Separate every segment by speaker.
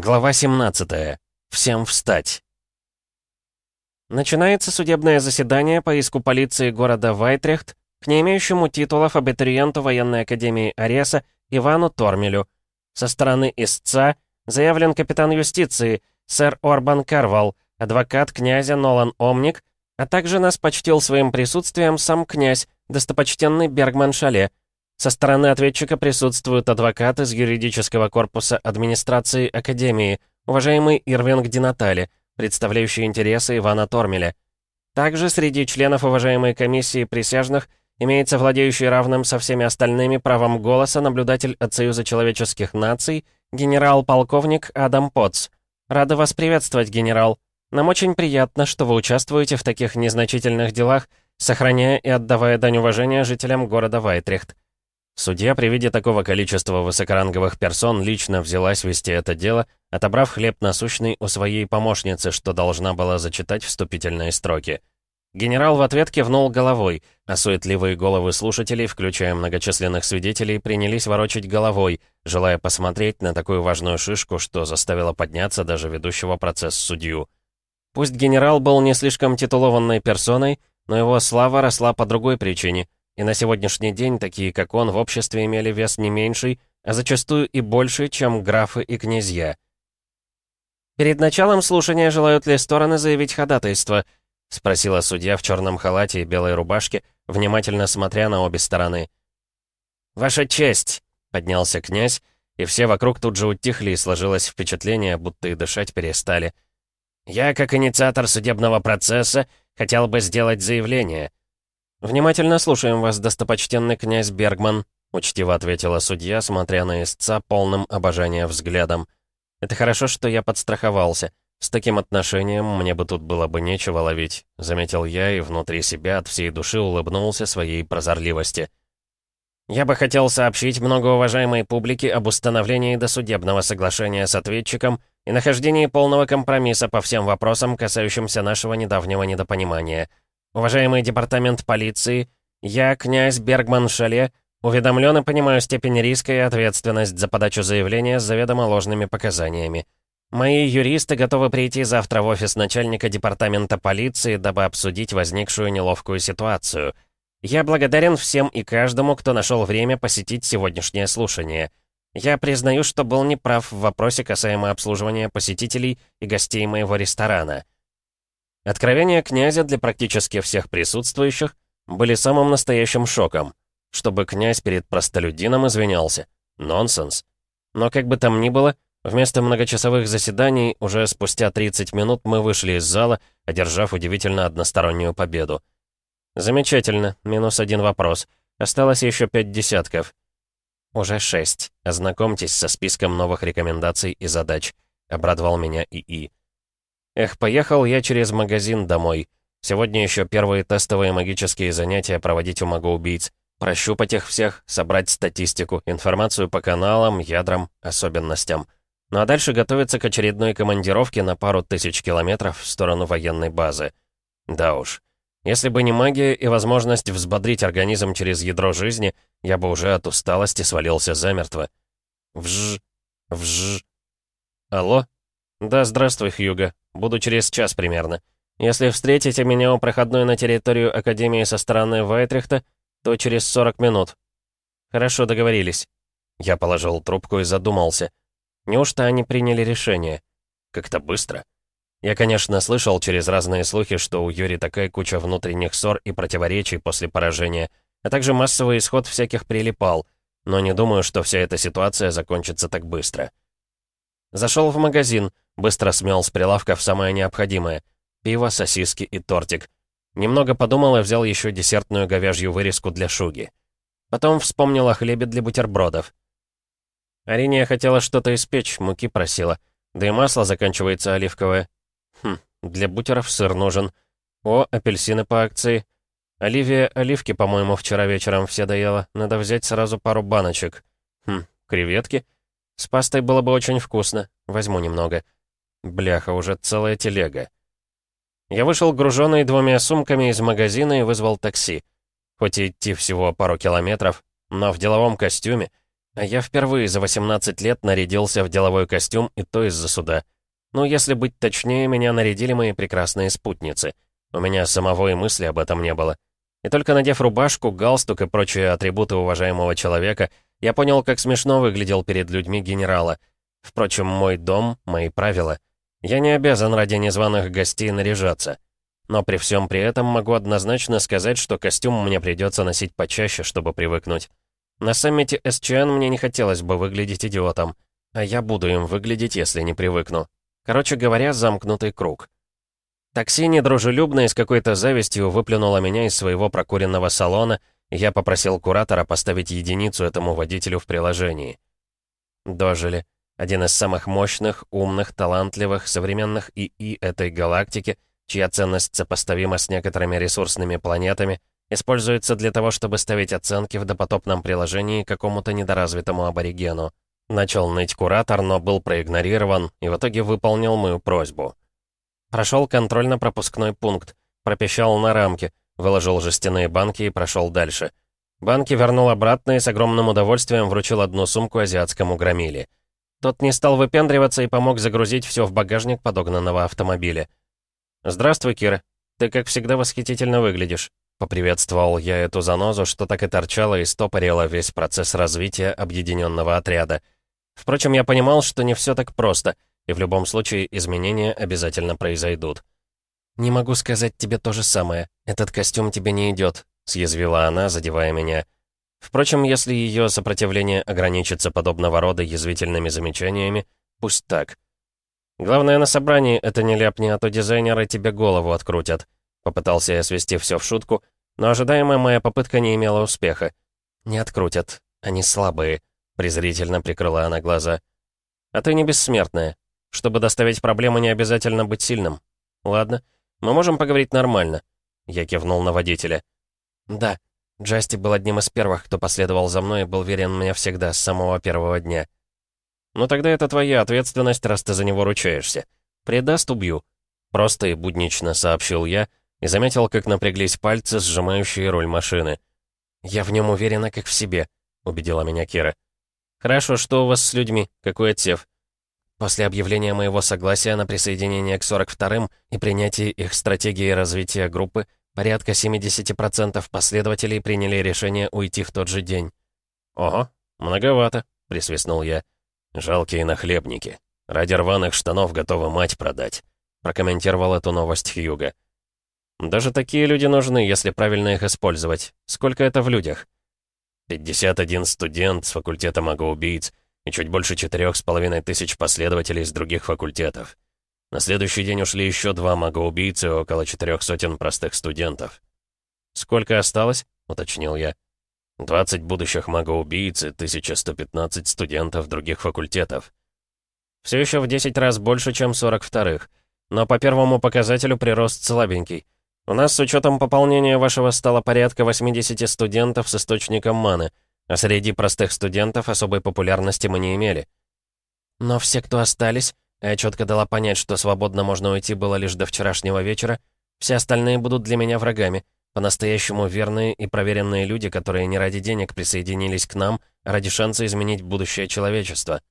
Speaker 1: Глава 17. Всем встать. Начинается судебное заседание по иску полиции города Вайтрехт к не имеющему титулов абитуриенту военной академии Ареса Ивану Тормелю. Со стороны истца заявлен капитан юстиции, сэр Орбан Карвал, адвокат князя Нолан Омник, а также нас почтил своим присутствием сам князь, достопочтенный Бергман Шале, со стороны ответчика присутствует адвокат из юридического корпуса администрации Академии, уважаемый Ирвинг Динатали, представляющий интересы Ивана Тормеля. Также среди членов уважаемой комиссии присяжных имеется владеющий равным со всеми остальными правом голоса наблюдатель от Союза человеческих наций, генерал-полковник Адам Потц. Рада вас приветствовать, генерал. Нам очень приятно, что вы участвуете в таких незначительных делах, сохраняя и отдавая дань уважения жителям города Вайтрехт. Судья при виде такого количества высокоранговых персон лично взялась вести это дело, отобрав хлеб насущный у своей помощницы, что должна была зачитать вступительные строки. Генерал в ответ кивнул головой, а суетливые головы слушателей, включая многочисленных свидетелей, принялись ворочать головой, желая посмотреть на такую важную шишку, что заставило подняться даже ведущего процесс судью. Пусть генерал был не слишком титулованной персоной, но его слава росла по другой причине — и на сегодняшний день такие, как он, в обществе имели вес не меньший, а зачастую и больше, чем графы и князья. «Перед началом слушания желают ли стороны заявить ходатайство?» — спросила судья в черном халате и белой рубашке, внимательно смотря на обе стороны. «Ваша честь!» — поднялся князь, и все вокруг тут же утихли, и сложилось впечатление, будто и дышать перестали. «Я, как инициатор судебного процесса, хотел бы сделать заявление. «Внимательно слушаем вас, достопочтенный князь Бергман», — учтиво ответила судья, смотря на истца полным обожания взглядом. «Это хорошо, что я подстраховался. С таким отношением мне бы тут было бы нечего ловить», — заметил я и внутри себя от всей души улыбнулся своей прозорливости. «Я бы хотел сообщить многоуважаемой публике об установлении досудебного соглашения с ответчиком и нахождении полного компромисса по всем вопросам, касающимся нашего недавнего недопонимания». Уважаемый департамент полиции, я, князь Бергман Шале, уведомлен и понимаю степень риска и ответственность за подачу заявления с заведомо ложными показаниями. Мои юристы готовы прийти завтра в офис начальника департамента полиции, дабы обсудить возникшую неловкую ситуацию. Я благодарен всем и каждому, кто нашел время посетить сегодняшнее слушание. Я признаю, что был неправ в вопросе касаемо обслуживания посетителей и гостей моего ресторана. Откровения князя для практически всех присутствующих были самым настоящим шоком. Чтобы князь перед простолюдином извинялся. Нонсенс. Но как бы там ни было, вместо многочасовых заседаний уже спустя 30 минут мы вышли из зала, одержав удивительно одностороннюю победу. Замечательно, минус один вопрос. Осталось еще пять десятков. Уже шесть. Ознакомьтесь со списком новых рекомендаций и задач. Обрадовал меня ИИ. Эх, поехал я через магазин домой. Сегодня еще первые тестовые магические занятия проводить у магоубийц. Прощупать их всех, собрать статистику, информацию по каналам, ядрам, особенностям. Ну а дальше готовиться к очередной командировке на пару тысяч километров в сторону военной базы. Да уж. Если бы не магия и возможность взбодрить организм через ядро жизни, я бы уже от усталости свалился замертво. Вжж, вжж. Алло? Да, здравствуй, Хьюга. Буду через час примерно. Если встретите меня у проходной на территорию Академии со стороны Вайтрихта, то через 40 минут. Хорошо, договорились. Я положил трубку и задумался. Неужто они приняли решение? Как-то быстро. Я, конечно, слышал через разные слухи, что у Юри такая куча внутренних ссор и противоречий после поражения, а также массовый исход всяких прилипал, но не думаю, что вся эта ситуация закончится так быстро. Зашел в магазин, быстро смел с прилавков самое необходимое. Пиво, сосиски и тортик. Немного подумал и взял еще десертную говяжью вырезку для шуги. Потом вспомнил о хлебе для бутербродов. Ариния хотела что-то испечь, муки просила. Да и масло заканчивается оливковое. Хм, для бутеров сыр нужен. О, апельсины по акции. Оливия оливки, по-моему, вчера вечером все доела. Надо взять сразу пару баночек. Хм, креветки? С пастой было бы очень вкусно. Возьму немного. Бляха, уже целая телега. Я вышел груженный двумя сумками из магазина и вызвал такси. Хоть и идти всего пару километров, но в деловом костюме, А я впервые за 18 лет нарядился в деловой костюм, и то из-за суда. Ну, если быть точнее, меня нарядили мои прекрасные спутницы. У меня самого и мысли об этом не было. И только надев рубашку, галстук и прочие атрибуты уважаемого человека, я понял, как смешно выглядел перед людьми генерала. Впрочем, мой дом — мои правила. Я не обязан ради незваных гостей наряжаться. Но при всем при этом могу однозначно сказать, что костюм мне придется носить почаще, чтобы привыкнуть. На саммите СЧН мне не хотелось бы выглядеть идиотом, а я буду им выглядеть, если не привыкну. Короче говоря, замкнутый круг. Такси недружелюбно и с какой-то завистью выплюнуло меня из своего прокуренного салона, и я попросил куратора поставить единицу этому водителю в приложении. Дожили. Один из самых мощных, умных, талантливых, современных ИИ этой галактики, чья ценность сопоставима с некоторыми ресурсными планетами, используется для того, чтобы ставить оценки в допотопном приложении какому-то недоразвитому аборигену. Начал ныть куратор, но был проигнорирован и в итоге выполнил мою просьбу. Прошел контрольно-пропускной пункт, пропищал на рамке, выложил жестяные банки и прошел дальше. Банки вернул обратно и с огромным удовольствием вручил одну сумку азиатскому громиле. Тот не стал выпендриваться и помог загрузить все в багажник подогнанного автомобиля. «Здравствуй, Кира. Ты, как всегда, восхитительно выглядишь», — поприветствовал я эту занозу, что так и торчала и стопорила весь процесс развития объединенного отряда. Впрочем, я понимал, что не все так просто — и в любом случае изменения обязательно произойдут. «Не могу сказать тебе то же самое. Этот костюм тебе не идет», — съязвила она, задевая меня. Впрочем, если ее сопротивление ограничится подобного рода язвительными замечаниями, пусть так. Главное на собрании это не ляпни, а то дизайнеры тебе голову открутят. Попытался я свести все в шутку, но ожидаемая моя попытка не имела успеха. «Не открутят. Они слабые», — презрительно прикрыла она глаза. «А ты не бессмертная. Чтобы доставить проблему, не обязательно быть сильным. Ладно, мы можем поговорить нормально. Я кивнул на водителя. Да, Джасти был одним из первых, кто последовал за мной и был верен мне всегда, с самого первого дня. Ну тогда это твоя ответственность, раз ты за него ручаешься. Предаст — убью. Просто и буднично сообщил я и заметил, как напряглись пальцы, сжимающие руль машины. «Я в нем уверена, как в себе», — убедила меня Кира. «Хорошо, что у вас с людьми? Какой отсев?» После объявления моего согласия на присоединение к 42-м и принятии их стратегии развития группы, порядка 70% последователей приняли решение уйти в тот же день. «Ого, многовато», — присвистнул я. «Жалкие нахлебники. Ради рваных штанов готовы мать продать», — прокомментировал эту новость Хьюга. «Даже такие люди нужны, если правильно их использовать. Сколько это в людях?» «51 студент с факультета магоубийц и чуть больше четырех с половиной тысяч последователей из других факультетов. На следующий день ушли еще два мага-убийцы и около четырех сотен простых студентов. «Сколько осталось?» — уточнил я. «20 будущих мага-убийц и 1115 студентов других факультетов. Все еще в 10 раз больше, чем 42-х. Но по первому показателю прирост слабенький. У нас с учетом пополнения вашего стало порядка 80 студентов с источником маны — а среди простых студентов особой популярности мы не имели. Но все, кто остались, я четко дала понять, что свободно можно уйти было лишь до вчерашнего вечера, все остальные будут для меня врагами, по-настоящему верные и проверенные люди, которые не ради денег присоединились к нам, а ради шанса изменить будущее человечества.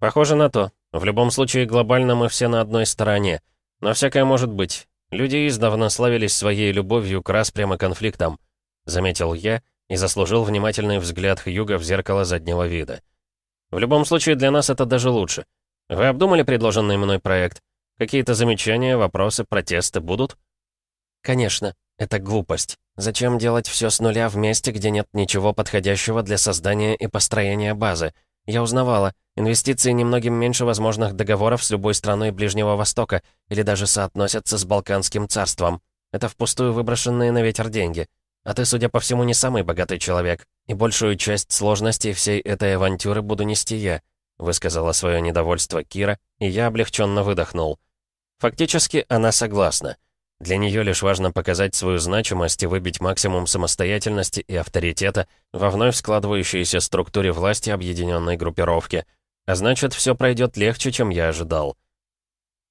Speaker 1: Похоже на то. В любом случае, глобально мы все на одной стороне. Но всякое может быть. Люди издавна славились своей любовью к распрям и конфликтам. Заметил я, — и заслужил внимательный взгляд Хьюга в зеркало заднего вида. В любом случае, для нас это даже лучше. Вы обдумали предложенный мной проект? Какие-то замечания, вопросы, протесты будут? Конечно, это глупость. Зачем делать все с нуля в месте, где нет ничего подходящего для создания и построения базы? Я узнавала, инвестиции немногим меньше возможных договоров с любой страной Ближнего Востока или даже соотносятся с Балканским царством. Это впустую выброшенные на ветер деньги. А ты, судя по всему, не самый богатый человек, и большую часть сложностей всей этой авантюры буду нести я», высказала свое недовольство Кира, и я облегченно выдохнул. Фактически, она согласна. Для нее лишь важно показать свою значимость и выбить максимум самостоятельности и авторитета во вновь складывающейся структуре власти объединенной группировки. А значит, все пройдет легче, чем я ожидал.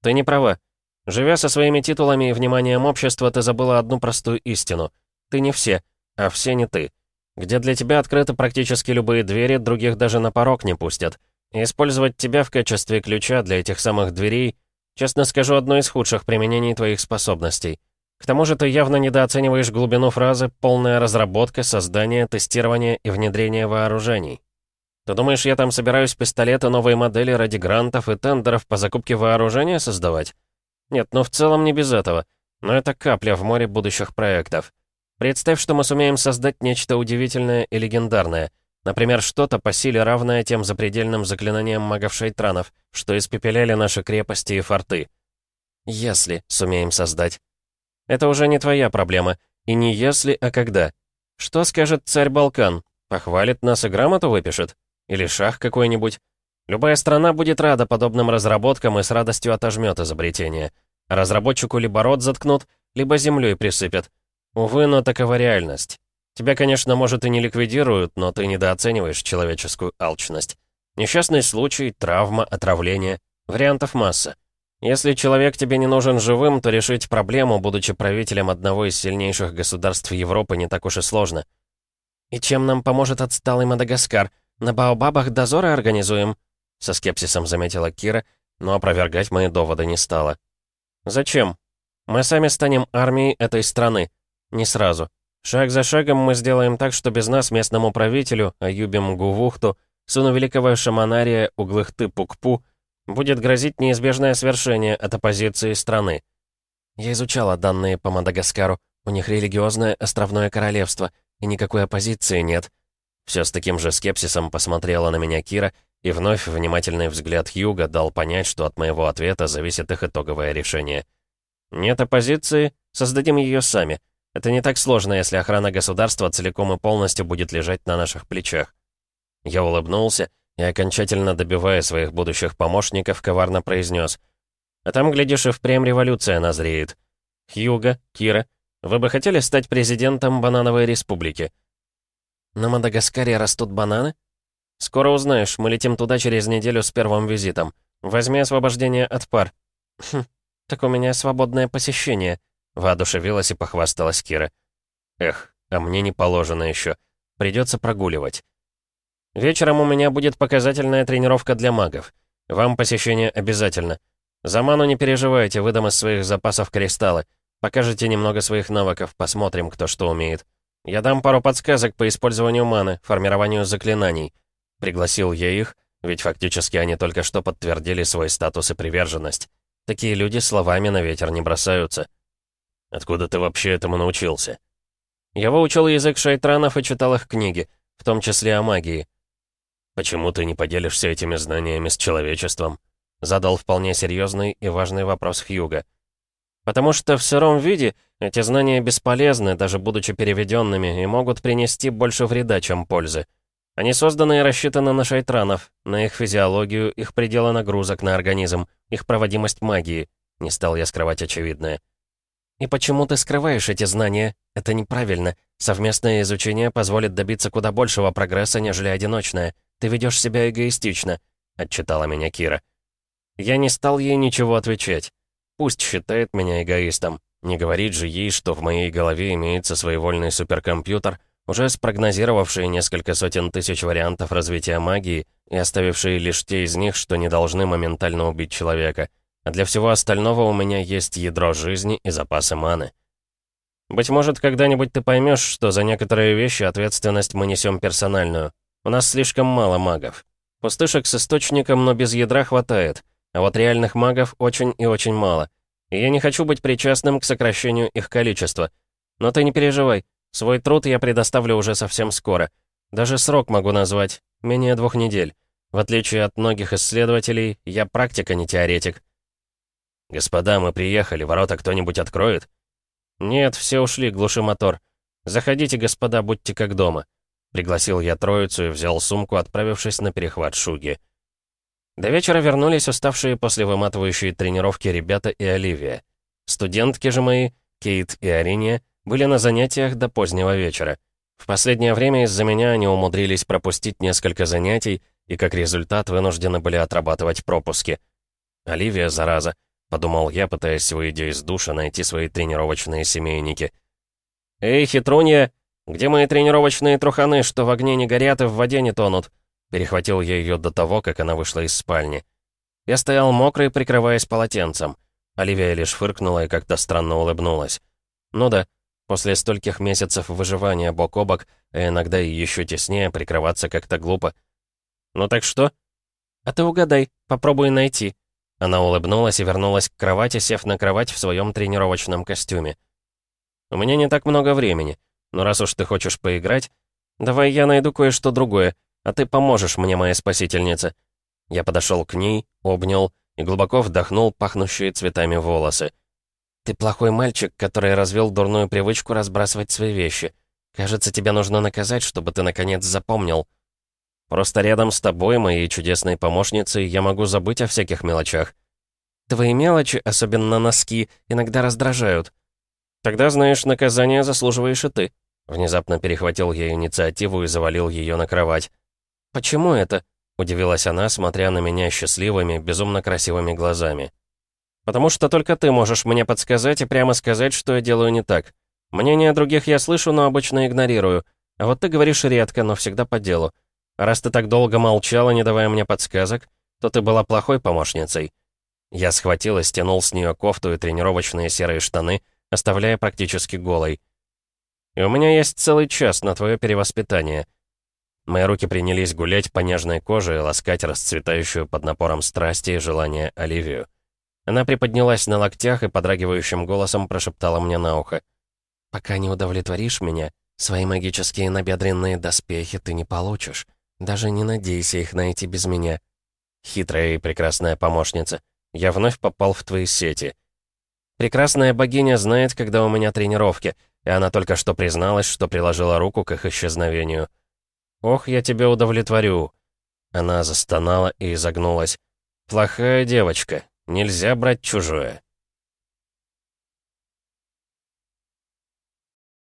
Speaker 1: Ты не права. Живя со своими титулами и вниманием общества, ты забыла одну простую истину — ты не все, а все не ты. где для тебя открыты практически любые двери, других даже на порог не пустят. Использовать тебя в качестве ключа для этих самых дверей, честно скажу, одно из худших применений твоих способностей. К тому же ты явно недооцениваешь глубину фразы «полная разработка, создание, тестирование и внедрение вооружений». Ты думаешь, я там собираюсь пистолеты новой модели ради грантов и тендеров по закупке вооружения создавать? Нет, ну в целом не без этого. Но это капля в море будущих проектов. Представь, что мы сумеем создать нечто удивительное и легендарное. Например, что-то по силе равное тем запредельным заклинаниям магов-шайтранов, что испепеляли наши крепости и форты. Если сумеем создать. Это уже не твоя проблема. И не если, а когда. Что скажет царь Балкан? Похвалит нас и грамоту выпишет? Или шах какой-нибудь? Любая страна будет рада подобным разработкам и с радостью отожмет изобретение. Разработчику либо рот заткнут, либо землей присыпят. Увы, но такова реальность. Тебя, конечно, может и не ликвидируют, но ты недооцениваешь человеческую алчность. Несчастный случай, травма, отравление. Вариантов масса. Если человек тебе не нужен живым, то решить проблему, будучи правителем одного из сильнейших государств Европы, не так уж и сложно. «И чем нам поможет отсталый Мадагаскар? На Баобабах дозоры организуем?» Со скепсисом заметила Кира, но опровергать мои доводы не стала. «Зачем? Мы сами станем армией этой страны. Не сразу. Шаг за шагом мы сделаем так, что без нас местному правителю, Аюбим Гувухту, сыну великого шаманария Углыхты Пукпу, будет грозить неизбежное свершение от оппозиции страны. Я изучала данные по Мадагаскару. У них религиозное островное королевство, и никакой оппозиции нет. Все с таким же скепсисом посмотрела на меня Кира, и вновь внимательный взгляд Юга дал понять, что от моего ответа зависит их итоговое решение. Нет оппозиции, создадим ее сами. Это не так сложно, если охрана государства целиком и полностью будет лежать на наших плечах. Я улыбнулся и, окончательно добивая своих будущих помощников, коварно произнес. А там, глядишь, и впрямь революция назреет. Хьюга, Кира, вы бы хотели стать президентом Банановой Республики? На Мадагаскаре растут бананы? «Скоро узнаешь, мы летим туда через неделю с первым визитом. Возьми освобождение от пар». «Хм, так у меня свободное посещение», — воодушевилась и похвасталась Кира. «Эх, а мне не положено еще. Придется прогуливать». «Вечером у меня будет показательная тренировка для магов. Вам посещение обязательно. За ману не переживайте, выдам из своих запасов кристаллы. Покажите немного своих навыков, посмотрим, кто что умеет. Я дам пару подсказок по использованию маны, формированию заклинаний. Пригласил я их, ведь фактически они только что подтвердили свой статус и приверженность. Такие люди словами на ветер не бросаются. Откуда ты вообще этому научился? Я выучил язык шайтранов и читал их книги, в том числе о магии. Почему ты не поделишься этими знаниями с человечеством? Задал вполне серьезный и важный вопрос Хьюга. Потому что в сыром виде эти знания бесполезны, даже будучи переведенными, и могут принести больше вреда, чем пользы. Они созданы и рассчитаны на шайтранов, на их физиологию, их пределы нагрузок на организм, их проводимость магии. Не стал я скрывать очевидное. «И почему ты скрываешь эти знания? Это неправильно. Совместное изучение позволит добиться куда большего прогресса, нежели одиночное. Ты ведешь себя эгоистично», — отчитала меня Кира. Я не стал ей ничего отвечать. Пусть считает меня эгоистом. Не говорит же ей, что в моей голове имеется своевольный суперкомпьютер — уже спрогнозировавшие несколько сотен тысяч вариантов развития магии и оставившие лишь те из них, что не должны моментально убить человека. А для всего остального у меня есть ядро жизни и запасы маны. Быть может, когда-нибудь ты поймешь, что за некоторые вещи ответственность мы несем персональную. У нас слишком мало магов. Пустышек с источником, но без ядра хватает. А вот реальных магов очень и очень мало. И я не хочу быть причастным к сокращению их количества. Но ты не переживай, Свой труд я предоставлю уже совсем скоро. Даже срок могу назвать. Менее двух недель. В отличие от многих исследователей, я практик, а не теоретик. «Господа, мы приехали. Ворота кто-нибудь откроет?» «Нет, все ушли, глуши мотор. Заходите, господа, будьте как дома». Пригласил я троицу и взял сумку, отправившись на перехват Шуги. До вечера вернулись уставшие после выматывающей тренировки ребята и Оливия. Студентки же мои, Кейт и Ариния, были на занятиях до позднего вечера. В последнее время из-за меня они умудрились пропустить несколько занятий и как результат вынуждены были отрабатывать пропуски. «Оливия, зараза», — подумал я, пытаясь, выйдя из душа, найти свои тренировочные семейники. «Эй, хитрунья, Где мои тренировочные труханы, что в огне не горят и в воде не тонут?» Перехватил я ее до того, как она вышла из спальни. Я стоял мокрый, прикрываясь полотенцем. Оливия лишь фыркнула и как-то странно улыбнулась. «Ну да, после стольких месяцев выживания бок о бок, а иногда и еще теснее, прикрываться как-то глупо». «Ну так что?» «А ты угадай, попробуй найти». Она улыбнулась и вернулась к кровати, сев на кровать в своем тренировочном костюме. «У меня не так много времени, но раз уж ты хочешь поиграть, давай я найду кое-что другое, а ты поможешь мне, моя спасительница». Я подошел к ней, обнял и глубоко вдохнул пахнущие цветами волосы. «Ты плохой мальчик, который развел дурную привычку разбрасывать свои вещи. Кажется, тебя нужно наказать, чтобы ты наконец запомнил. Просто рядом с тобой, моей чудесной помощницей, я могу забыть о всяких мелочах. Твои мелочи, особенно носки, иногда раздражают. Тогда, знаешь, наказание заслуживаешь и ты». Внезапно перехватил я инициативу и завалил ее на кровать. «Почему это?» — удивилась она, смотря на меня счастливыми, безумно красивыми глазами. «Потому что только ты можешь мне подсказать и прямо сказать, что я делаю не так. Мнение других я слышу, но обычно игнорирую. А вот ты говоришь редко, но всегда по делу. Раз ты так долго молчала, не давая мне подсказок, то ты была плохой помощницей». Я схватил и стянул с нее кофту и тренировочные серые штаны, оставляя практически голой. «И у меня есть целый час на твое перевоспитание», Мои руки принялись гулять по нежной коже и ласкать расцветающую под напором страсти и желания Оливию. Она приподнялась на локтях и подрагивающим голосом прошептала мне на ухо. «Пока не удовлетворишь меня, свои магические набедренные доспехи ты не получишь. Даже не надейся их найти без меня. Хитрая и прекрасная помощница, я вновь попал в твои сети. Прекрасная богиня знает, когда у меня тренировки, и она только что призналась, что приложила руку к их исчезновению». «Ох, я тебя удовлетворю!» Она застонала и изогнулась. «Плохая девочка. Нельзя брать чужое».